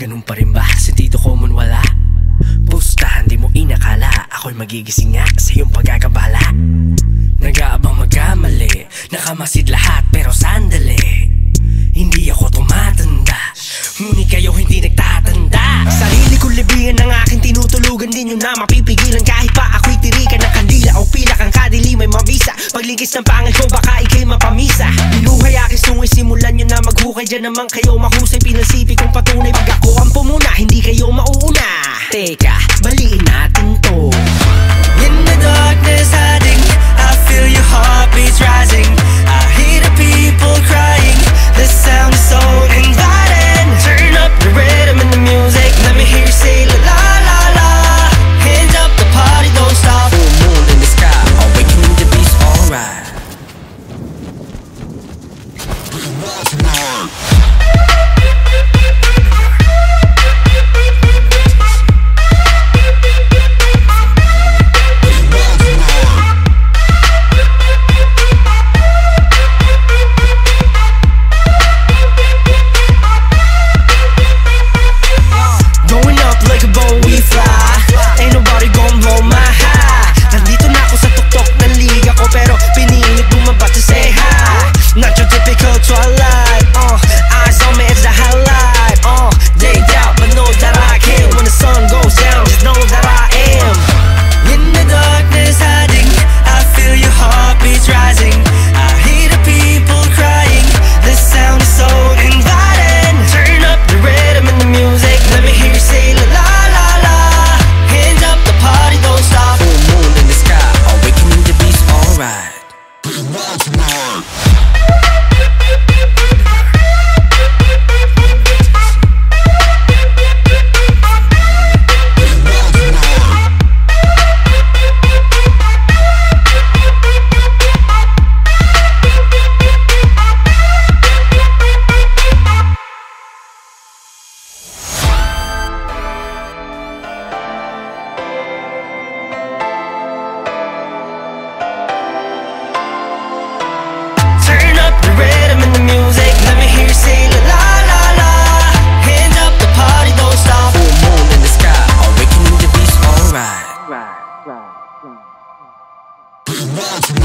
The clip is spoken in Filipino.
Ganun pa rin ba? Sentido common wala? Pusta, hindi mo inakala. Ako'y magigising nga sa iyong pagkakabala. Nag-aabang magkamali Nakamasid lahat pero sandali. Hindi ako tumatanda Ngunit kayo hindi nagtatanda. Sarili kong libingan ng aking tinutulugan Di nyo na mapipigilan. Kahit pa ako'y tirikan ng kandila O pilak ang kadili may mabisa Paglingkis ng pangil ko baka ikay mapamisa. Binuhay aking sungay simulan nyo na maghukay. Diyan naman kayo mahusay pinasipin watch me.